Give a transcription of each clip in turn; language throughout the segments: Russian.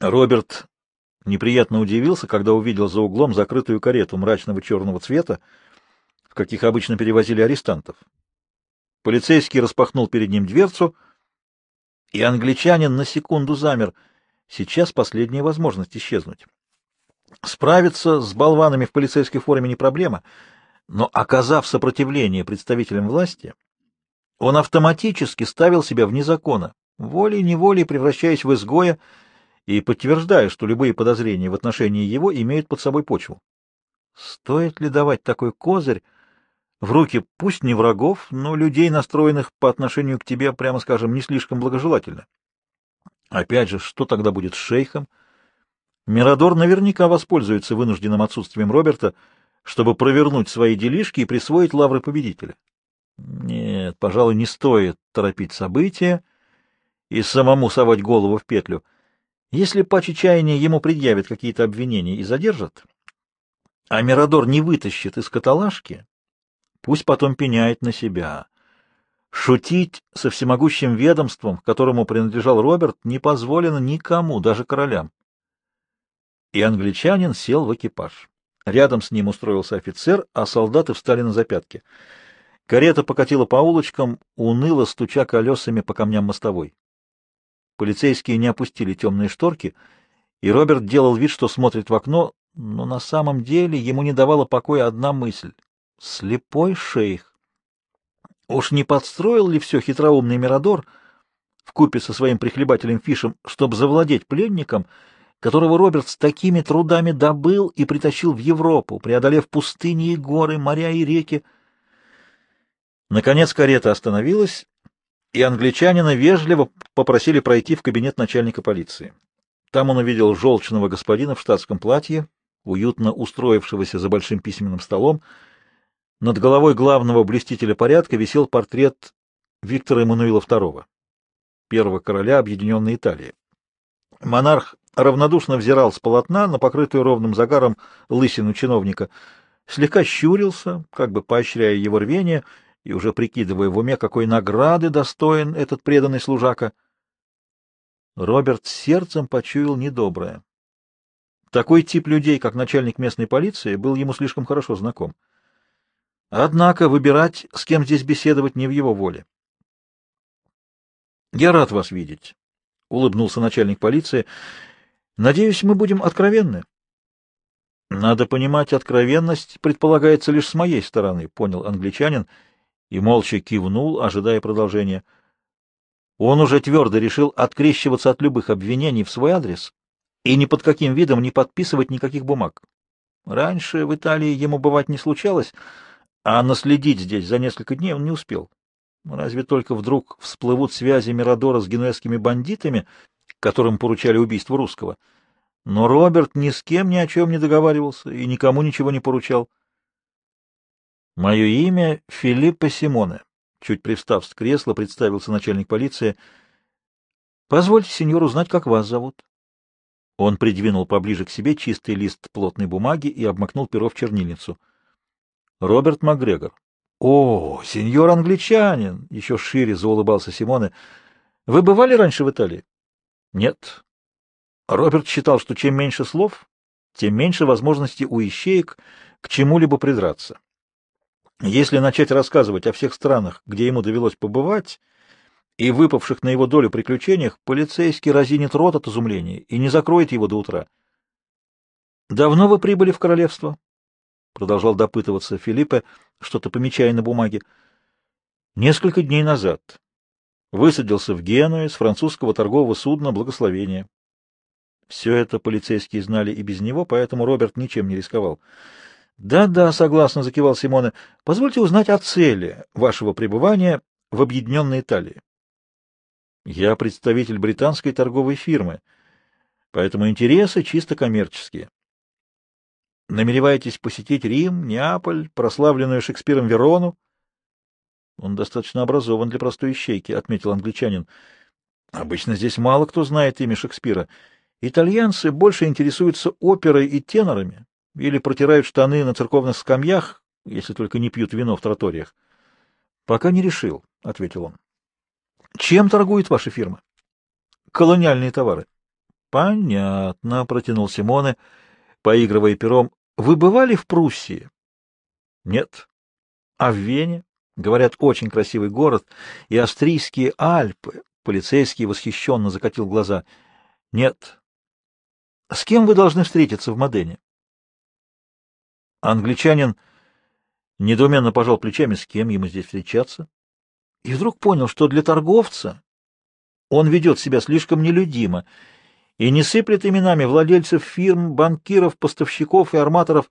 Роберт неприятно удивился, когда увидел за углом закрытую карету мрачного черного цвета, в каких обычно перевозили арестантов. Полицейский распахнул перед ним дверцу, и англичанин на секунду замер. Сейчас последняя возможность исчезнуть. Справиться с болванами в полицейской форме не проблема, но, оказав сопротивление представителям власти, он автоматически ставил себя вне закона, волей-неволей превращаясь в изгоя и подтверждая, что любые подозрения в отношении его имеют под собой почву. Стоит ли давать такой козырь в руки пусть не врагов, но людей, настроенных по отношению к тебе, прямо скажем, не слишком благожелательно? Опять же, что тогда будет с шейхом? Мирадор наверняка воспользуется вынужденным отсутствием Роберта, чтобы провернуть свои делишки и присвоить лавры победителя. Нет, пожалуй, не стоит торопить события и самому совать голову в петлю. Если по чаяния ему предъявят какие-то обвинения и задержат, а Мирадор не вытащит из каталажки, пусть потом пеняет на себя. Шутить со всемогущим ведомством, которому принадлежал Роберт, не позволено никому, даже королям и англичанин сел в экипаж. Рядом с ним устроился офицер, а солдаты встали на запятки. Карета покатила по улочкам, уныло стуча колесами по камням мостовой. Полицейские не опустили темные шторки, и Роберт делал вид, что смотрит в окно, но на самом деле ему не давала покоя одна мысль — слепой шейх. Уж не подстроил ли все хитроумный Мирадор купе со своим прихлебателем Фишем, чтобы завладеть пленником — которого Роберт с такими трудами добыл и притащил в Европу, преодолев пустыни и горы, моря и реки. Наконец карета остановилась, и англичанина вежливо попросили пройти в кабинет начальника полиции. Там он увидел желчного господина в штатском платье, уютно устроившегося за большим письменным столом. Над головой главного блестителя порядка висел портрет Виктора Эммануила II, первого короля Объединенной Италии. Монарх равнодушно взирал с полотна на покрытую ровным загаром лысину чиновника, слегка щурился, как бы поощряя его рвение и уже прикидывая в уме, какой награды достоин этот преданный служака. Роберт сердцем почуял недоброе. Такой тип людей, как начальник местной полиции, был ему слишком хорошо знаком. Однако выбирать, с кем здесь беседовать, не в его воле. — Я рад вас видеть, — улыбнулся начальник полиции. Надеюсь, мы будем откровенны. Надо понимать, откровенность предполагается лишь с моей стороны, понял англичанин и молча кивнул, ожидая продолжения. Он уже твердо решил открещиваться от любых обвинений в свой адрес и ни под каким видом не подписывать никаких бумаг. Раньше в Италии ему бывать не случалось, а наследить здесь за несколько дней он не успел. Разве только вдруг всплывут связи Мирадора с генуэзскими бандитами, которым поручали убийство русского. Но Роберт ни с кем ни о чем не договаривался и никому ничего не поручал. «Мое имя Филиппо Симоне», — чуть привстав с кресла, представился начальник полиции. «Позвольте, сеньор, узнать, как вас зовут». Он придвинул поближе к себе чистый лист плотной бумаги и обмакнул перо в чернильницу. «Роберт Макгрегор». «О, сеньор англичанин!» — еще шире заулыбался Симоне. «Вы бывали раньше в Италии?» Нет. Роберт считал, что чем меньше слов, тем меньше возможности у ищеек к чему-либо придраться. Если начать рассказывать о всех странах, где ему довелось побывать, и выпавших на его долю приключениях, полицейский разинет рот от изумления и не закроет его до утра. «Давно вы прибыли в королевство?» — продолжал допытываться Филиппе, что-то помечая на бумаге. «Несколько дней назад. Высадился в Генуе с французского торгового судна «Благословение». Все это полицейские знали и без него, поэтому Роберт ничем не рисковал. «Да-да», — согласно закивал Симона, — «позвольте узнать о цели вашего пребывания в Объединенной Италии». «Я представитель британской торговой фирмы, поэтому интересы чисто коммерческие. Намереваетесь посетить Рим, Неаполь, прославленную Шекспиром Верону?» Он достаточно образован для простой ищейки, — отметил англичанин. Обычно здесь мало кто знает имя Шекспира. Итальянцы больше интересуются оперой и тенорами или протирают штаны на церковных скамьях, если только не пьют вино в троториях. — Пока не решил, — ответил он. — Чем торгует ваша фирма? — Колониальные товары. — Понятно, протянул Симоне, поигрывая пером. Вы бывали в Пруссии? Нет. А в Вене? Говорят, очень красивый город. И австрийские Альпы. Полицейский восхищенно закатил глаза. Нет. С кем вы должны встретиться в Модене? Англичанин недоуменно пожал плечами, с кем ему здесь встречаться. И вдруг понял, что для торговца он ведет себя слишком нелюдимо и не сыплет именами владельцев фирм, банкиров, поставщиков и арматоров.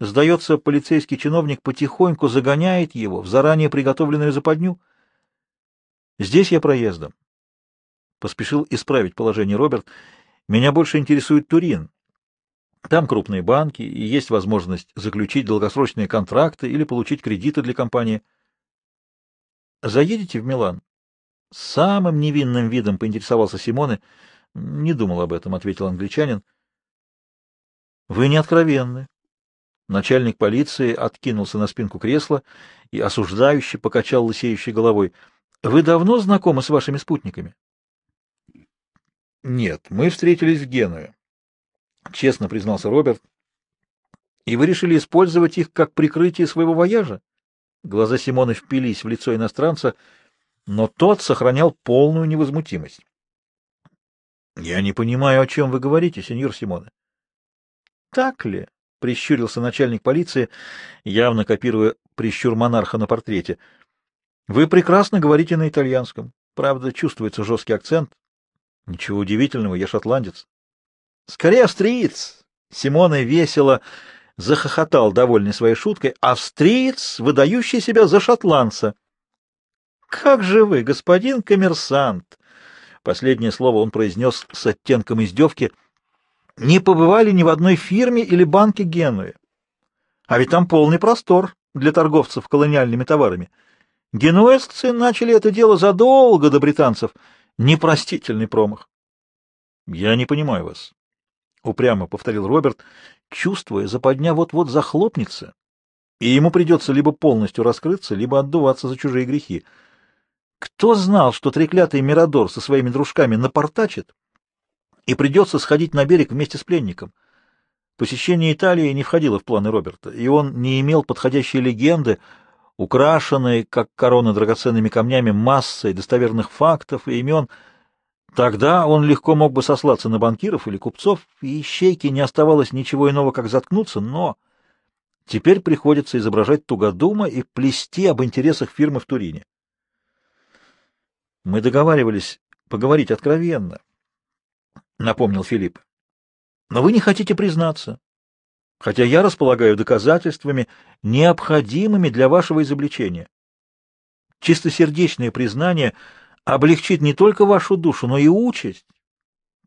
Сдается, полицейский чиновник потихоньку загоняет его в заранее приготовленную западню. Здесь я проездом. Поспешил исправить положение Роберт. Меня больше интересует Турин. Там крупные банки, и есть возможность заключить долгосрочные контракты или получить кредиты для компании. Заедете в Милан? Самым невинным видом поинтересовался Симоне. Не думал об этом, ответил англичанин. Вы не откровенны. Начальник полиции откинулся на спинку кресла и осуждающе покачал лысеющей головой. Вы давно знакомы с вашими спутниками? Нет, мы встретились в Генуе. Честно признался Роберт. И вы решили использовать их как прикрытие своего вояжа? Глаза Симона впились в лицо иностранца, но тот сохранял полную невозмутимость. Я не понимаю, о чем вы говорите, сеньор Симоне. Так ли? прищурился начальник полиции, явно копируя прищур монарха на портрете. Вы прекрасно говорите на итальянском. Правда, чувствуется жесткий акцент. Ничего удивительного, я шотландец. Скорее австриец. Симоне весело захохотал, довольный своей шуткой. Австриец, выдающий себя за шотландца. Как же вы, господин коммерсант? Последнее слово он произнес с оттенком издевки. Не побывали ни в одной фирме или банке Генуи. А ведь там полный простор для торговцев колониальными товарами. Генуэзцы начали это дело задолго до британцев. Непростительный промах. — Я не понимаю вас, — упрямо повторил Роберт, чувствуя, западня вот-вот захлопнется, и ему придется либо полностью раскрыться, либо отдуваться за чужие грехи. Кто знал, что треклятый Мирадор со своими дружками напортачит, и придется сходить на берег вместе с пленником? Посещение Италии не входило в планы Роберта, и он не имел подходящей легенды, украшенной, как корона драгоценными камнями, массой достоверных фактов и имен. Тогда он легко мог бы сослаться на банкиров или купцов, и ищейке не оставалось ничего иного, как заткнуться, но теперь приходится изображать тугодума и плести об интересах фирмы в Турине. Мы договаривались поговорить откровенно, — напомнил Филипп. Но вы не хотите признаться, хотя я располагаю доказательствами, необходимыми для вашего изобличения. Чистосердечное признание облегчит не только вашу душу, но и участь.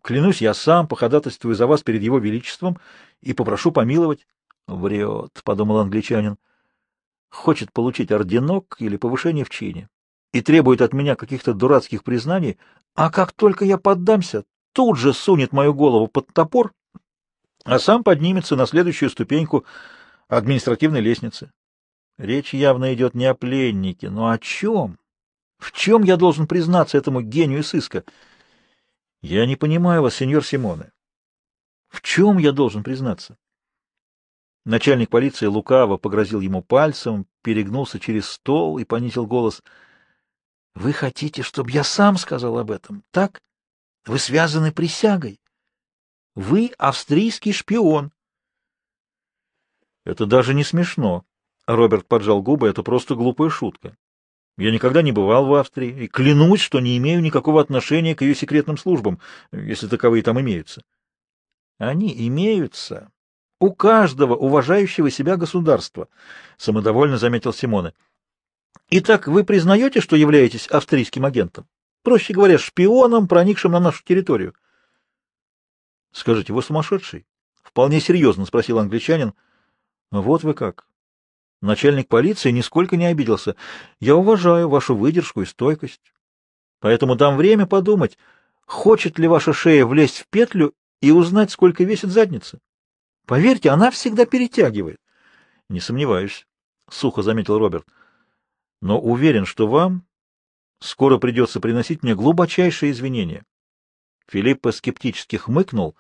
Клянусь, я сам походатайствую за вас перед его величеством и попрошу помиловать. — Врет, — подумал англичанин. — Хочет получить орденок или повышение в чине и требует от меня каких-то дурацких признаний, а как только я поддамся, тут же сунет мою голову под топор, а сам поднимется на следующую ступеньку административной лестницы. Речь явно идет не о пленнике, но о чем? В чем я должен признаться этому гению сыска? Я не понимаю вас, сеньор Симоне. В чем я должен признаться? Начальник полиции лукаво погрозил ему пальцем, перегнулся через стол и понизил голос — вы хотите, чтобы я сам сказал об этом, так? Вы связаны присягой. Вы австрийский шпион. Это даже не смешно. Роберт поджал губы, это просто глупая шутка. Я никогда не бывал в Австрии и клянусь, что не имею никакого отношения к ее секретным службам, если таковые там имеются. Они имеются у каждого уважающего себя государства, самодовольно заметил Симоне. Итак, вы признаете, что являетесь австрийским агентом? Проще говоря, шпионом, проникшим на нашу территорию. Скажите, вы сумасшедший? Вполне серьезно спросил англичанин. Вот вы как. Начальник полиции нисколько не обиделся. Я уважаю вашу выдержку и стойкость. Поэтому дам время подумать, хочет ли ваша шея влезть в петлю и узнать, сколько весит задница. Поверьте, она всегда перетягивает. Не сомневаюсь, — сухо заметил Роберт но уверен, что вам скоро придется приносить мне глубочайшие извинения. Филиппа скептически хмыкнул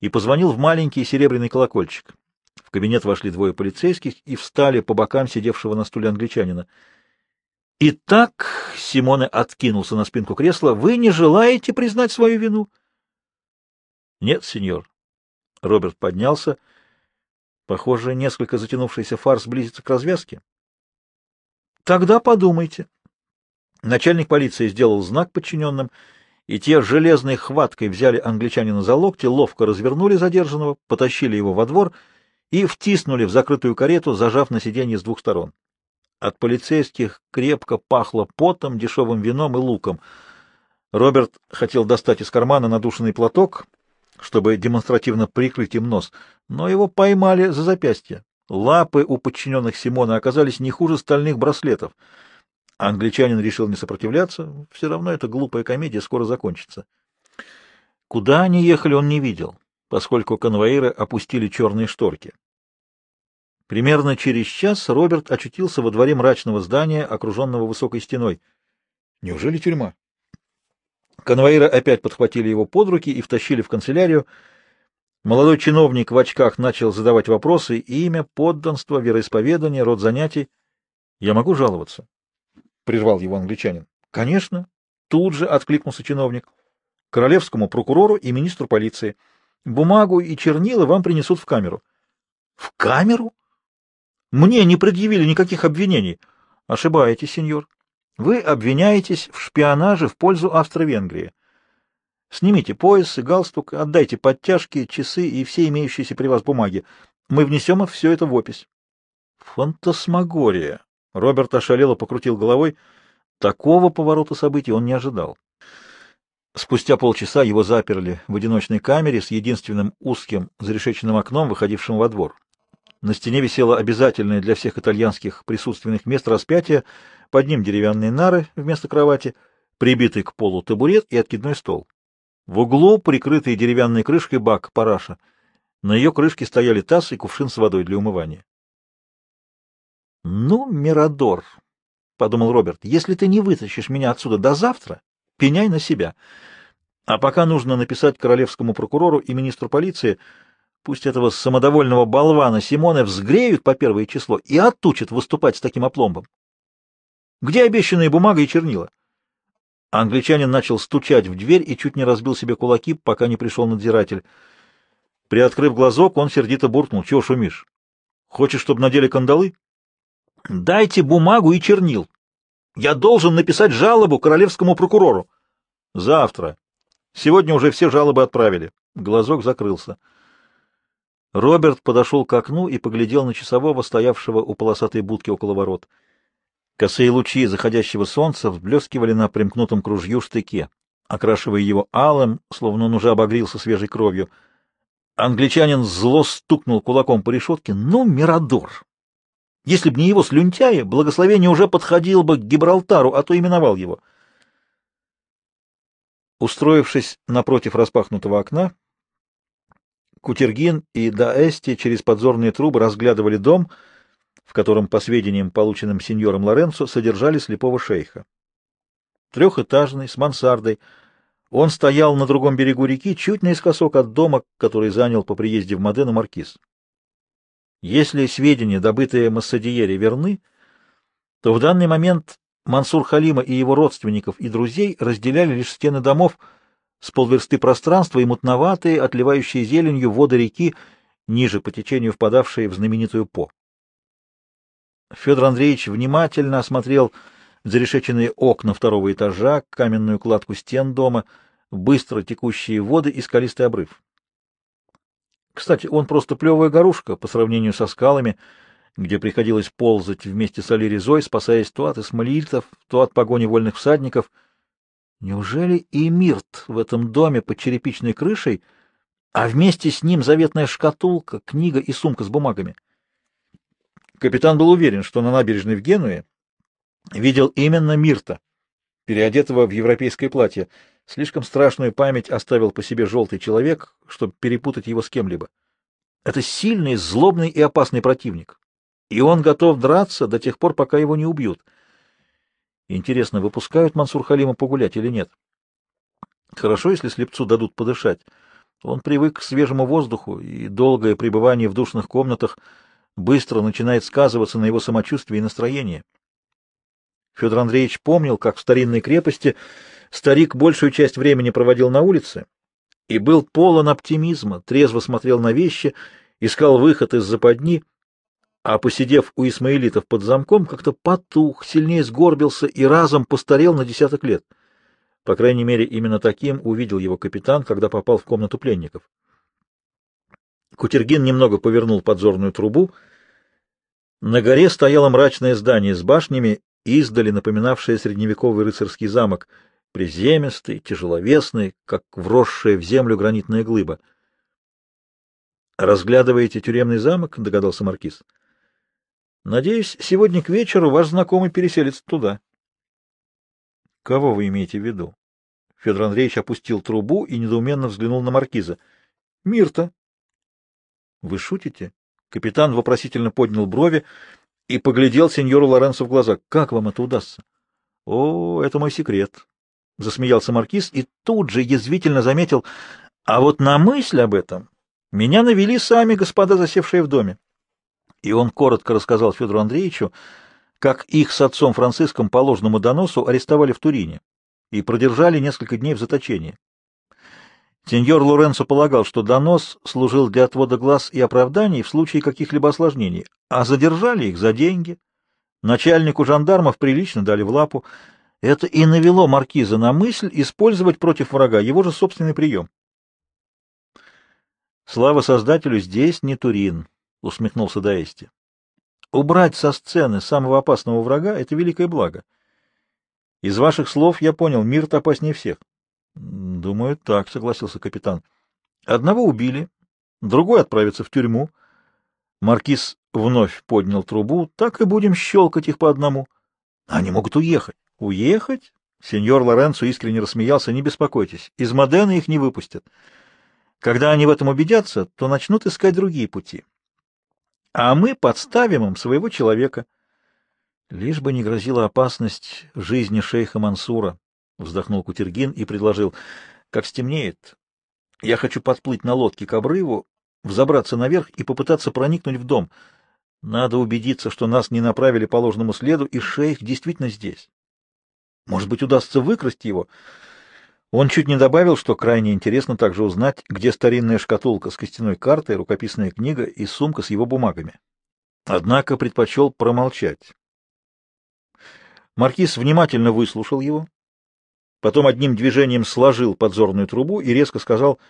и позвонил в маленький серебряный колокольчик. В кабинет вошли двое полицейских и встали по бокам сидевшего на стуле англичанина. «Итак», — Симоне откинулся на спинку кресла, — «вы не желаете признать свою вину?» «Нет, сеньор». Роберт поднялся. Похоже, несколько затянувшийся фарс близится к развязке. «Тогда подумайте». Начальник полиции сделал знак подчиненным, и те железной хваткой взяли англичанина за локти, ловко развернули задержанного, потащили его во двор и втиснули в закрытую карету, зажав на сиденье с двух сторон. От полицейских крепко пахло потом, дешевым вином и луком. Роберт хотел достать из кармана надушенный платок, чтобы демонстративно прикрыть им нос, но его поймали за запястье. Лапы у подчиненных Симона оказались не хуже стальных браслетов. Англичанин решил не сопротивляться, все равно эта глупая комедия скоро закончится. Куда они ехали, он не видел, поскольку конвоиры опустили черные шторки. Примерно через час Роберт очутился во дворе мрачного здания, окруженного высокой стеной. Неужели тюрьма? Конвоиры опять подхватили его под руки и втащили в канцелярию. Молодой чиновник в очках начал задавать вопросы. Имя, подданство, вероисповедание, род занятий. — Я могу жаловаться? — прервал его англичанин. — Конечно. Тут же откликнулся чиновник. — Королевскому прокурору и министру полиции. Бумагу и чернила вам принесут в камеру. — В камеру? Мне не предъявили никаких обвинений. Ошибаетесь, сеньор. Вы обвиняетесь в шпионаже в пользу Австро-Венгрии. Снимите пояс и галстук, отдайте подтяжки, часы и все имеющиеся при вас бумаги. Мы внесем все это в опись. Фантасмагория. Роберт ошалело покрутил головой. Такого поворота событий он не ожидал. Спустя полчаса его заперли в одиночной камере с единственным узким зарешеченным окном, выходившим во двор. На стене висело обязательное для всех итальянских присутственных мест распятие, под ним деревянные нары вместо кровати, прибитый к полу табурет и откидной стол. В углу прикрытый деревянной крышкой бак параша. На ее крышке стояли таз и кувшин с водой для умывания. — Ну, Мирадор, — подумал Роберт, — если ты не вытащишь меня отсюда до завтра, пеняй на себя. А пока нужно написать королевскому прокурору и министру полиции — Пусть этого самодовольного болвана Симона взгреют по первое число и отучат выступать с таким опломбом. Где обещанные бумага и чернила? Англичанин начал стучать в дверь и чуть не разбил себе кулаки, пока не пришел надзиратель. Приоткрыв глазок, он сердито буркнул. — Чего шумишь? Хочешь, чтобы надели кандалы? — Дайте бумагу и чернил. Я должен написать жалобу королевскому прокурору. — Завтра. Сегодня уже все жалобы отправили. Глазок закрылся. Роберт подошел к окну и поглядел на часового, стоявшего у полосатой будки около ворот. Косые лучи заходящего солнца взблескивали на примкнутом к ружью штыке, окрашивая его алым, словно он уже обогрелся свежей кровью. Англичанин зло стукнул кулаком по решетке. «Ну, Мирадор! Если б не его слюнтяи, благословение уже подходил бы к Гибралтару, а то именовал его». Устроившись напротив распахнутого окна, Кутергин и Даэсти через подзорные трубы разглядывали дом, в котором, по сведениям, полученным сеньором Лоренцо, содержали слепого шейха. Трехэтажный, с мансардой. Он стоял на другом берегу реки, чуть наискосок от дома, который занял по приезде в Модену маркиз. Если сведения, добытые Массадиере, верны, то в данный момент Мансур Халима и его родственников и друзей разделяли лишь стены домов, с полверсты пространства и мутноватые, отливающие зеленью воды реки, ниже по течению впадавшие в знаменитую По. Федор Андреевич внимательно осмотрел зарешеченные окна второго этажа, каменную кладку стен дома, быстро текущие воды и скалистый обрыв. Кстати, он просто плевая горушка по сравнению со скалами, где приходилось ползать вместе с Алиризой, спасаясь то от эсмалиитов, то от погони вольных всадников — Неужели и Мирт в этом доме под черепичной крышей, а вместе с ним заветная шкатулка, книга и сумка с бумагами? Капитан был уверен, что на набережной в Генуе видел именно Мирта, переодетого в европейское платье. Слишком страшную память оставил по себе желтый человек, чтобы перепутать его с кем-либо. Это сильный, злобный и опасный противник, и он готов драться до тех пор, пока его не убьют — Интересно, выпускают Мансур Халима погулять или нет? Хорошо, если слепцу дадут подышать. Он привык к свежему воздуху, и долгое пребывание в душных комнатах быстро начинает сказываться на его самочувствии и настроении. Федор Андреевич помнил, как в старинной крепости старик большую часть времени проводил на улице и был полон оптимизма, трезво смотрел на вещи, искал выход из западни, а, посидев у исмаилитов под замком, как-то потух, сильнее сгорбился и разом постарел на десяток лет. По крайней мере, именно таким увидел его капитан, когда попал в комнату пленников. Кутергин немного повернул подзорную трубу. На горе стояло мрачное здание с башнями, издали напоминавшее средневековый рыцарский замок, приземистый, тяжеловесный, как вросшая в землю гранитная глыба. «Разглядываете тюремный замок?» — догадался Маркиз. «Надеюсь, сегодня к вечеру ваш знакомый переселится туда». «Кого вы имеете в виду?» Федор Андреевич опустил трубу и недоуменно взглянул на Маркиза. «Мирта». «Вы шутите?» Капитан вопросительно поднял брови и поглядел сеньору Лоренцо в глаза. «Как вам это удастся?» «О, это мой секрет», — засмеялся Маркиз и тут же язвительно заметил. «А вот на мысль об этом меня навели сами господа, засевшие в доме. И он коротко рассказал Федору Андреевичу, как их с отцом Франциском по ложному доносу арестовали в Турине и продержали несколько дней в заточении. Сеньор Лоренцо полагал, что донос служил для отвода глаз и оправданий в случае каких-либо осложнений, а задержали их за деньги. Начальнику жандармов прилично дали в лапу. Это и навело маркиза на мысль использовать против врага его же собственный прием. Слава Создателю, здесь не Турин, — усмехнулся Даэсти. Убрать со сцены самого опасного врага — это великое благо. Из ваших слов я понял, мир опаснее всех. — Думаю, так, — согласился капитан. — Одного убили, другой отправится в тюрьму. Маркиз вновь поднял трубу. Так и будем щелкать их по одному. Они могут уехать. — Уехать? Сеньор Лоренцо искренне рассмеялся. — Не беспокойтесь, из Модена их не выпустят. — когда они в этом убедятся, то начнут искать другие пути. А мы подставим им своего человека. Лишь бы не грозила опасность жизни шейха Мансура, вздохнул Кутергин и предложил, как стемнеет, я хочу подплыть на лодке к обрыву, взобраться наверх и попытаться проникнуть в дом. Надо убедиться, что нас не направили по ложному следу, и шейх действительно здесь. Может быть, удастся выкрасть его, он чуть не добавил, что крайне интересно также узнать, где старинная шкатулка с костяной картой, рукописная книга и сумка с его бумагами. Однако предпочел промолчать. Маркиз внимательно выслушал его, потом одним движением сложил подзорную трубу и резко сказал,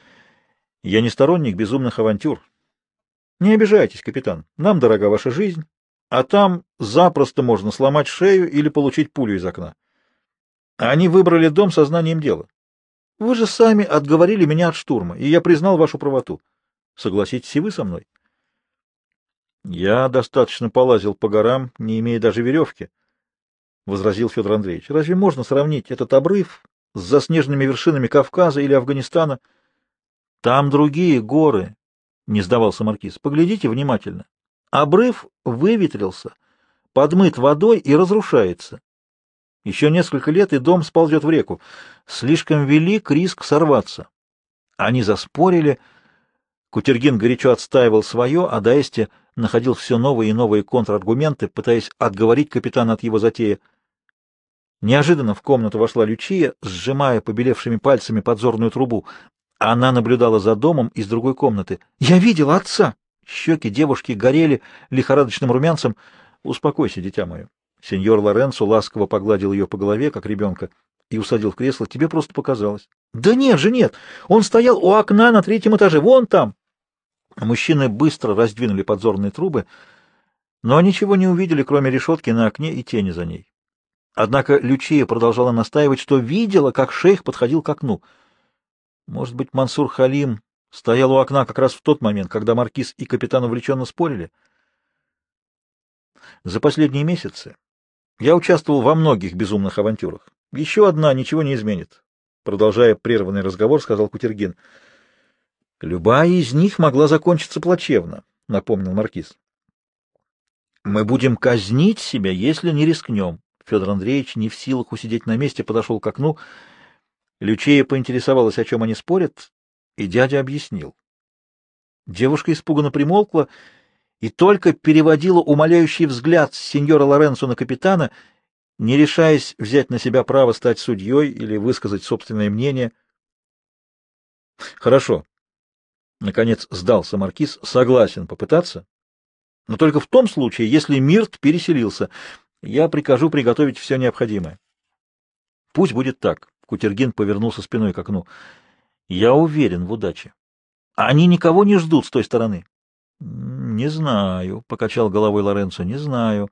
«Я не сторонник безумных авантюр. Не обижайтесь, капитан, нам дорога ваша жизнь, а там запросто можно сломать шею или получить пулю из окна. Они выбрали дом со знанием дела. Вы же сами отговорили меня от штурма, и я признал вашу правоту. Согласитесь и вы со мной? Я достаточно полазил по горам, не имея даже веревки, — возразил Федор Андреевич. Разве можно сравнить этот обрыв с заснеженными вершинами Кавказа или Афганистана? Там другие горы, — не сдавался Маркиз. Поглядите внимательно. Обрыв выветрился, подмыт водой и разрушается. Еще несколько лет, и дом сползет в реку. Слишком велик риск сорваться. Они заспорили. Кутергин горячо отстаивал свое, а Даэсти находил все новые и новые контраргументы, пытаясь отговорить капитана от его затеи. Неожиданно в комнату вошла Лючия, сжимая побелевшими пальцами подзорную трубу. Она наблюдала за домом из другой комнаты. «Я видела отца!» Щеки девушки горели лихорадочным румянцем. «Успокойся, дитя мое. Сеньор Лоренцо ласково погладил ее по голове, как ребенка, и усадил в кресло. Тебе просто показалось. Да нет же, нет. Он стоял у окна на третьем этаже, вон там. Мужчины быстро раздвинули подзорные трубы, но ничего не увидели, кроме решетки на окне и тени за ней. Однако Лючия продолжала настаивать, что видела, как шейх подходил к окну. Может быть, Мансур Халим стоял у окна как раз в тот момент, когда маркиз и капитан увлеченно спорили? За последние месяцы я участвовал во многих безумных авантюрах. Еще одна ничего не изменит. Продолжая прерванный разговор, сказал Кутергин. Любая из них могла закончиться плачевно, напомнил маркиз. Мы будем казнить себя, если не рискнем. Федор Андреевич не в силах усидеть на месте, подошел к окну. Лючея поинтересовалась, о чем они спорят, и дядя объяснил. Девушка испуганно примолкла и только переводила умоляющий взгляд с сеньора Лоренцо на капитана, не решаясь взять на себя право стать судьей или высказать собственное мнение. «Хорошо», — наконец сдался маркиз, — «согласен попытаться, но только в том случае, если Мирт переселился. Я прикажу приготовить все необходимое». «Пусть будет так», — Кутергин повернулся спиной к окну. «Я уверен в удаче. Они никого не ждут с той стороны». «Не знаю», — покачал головой Лоренцо, — «не знаю».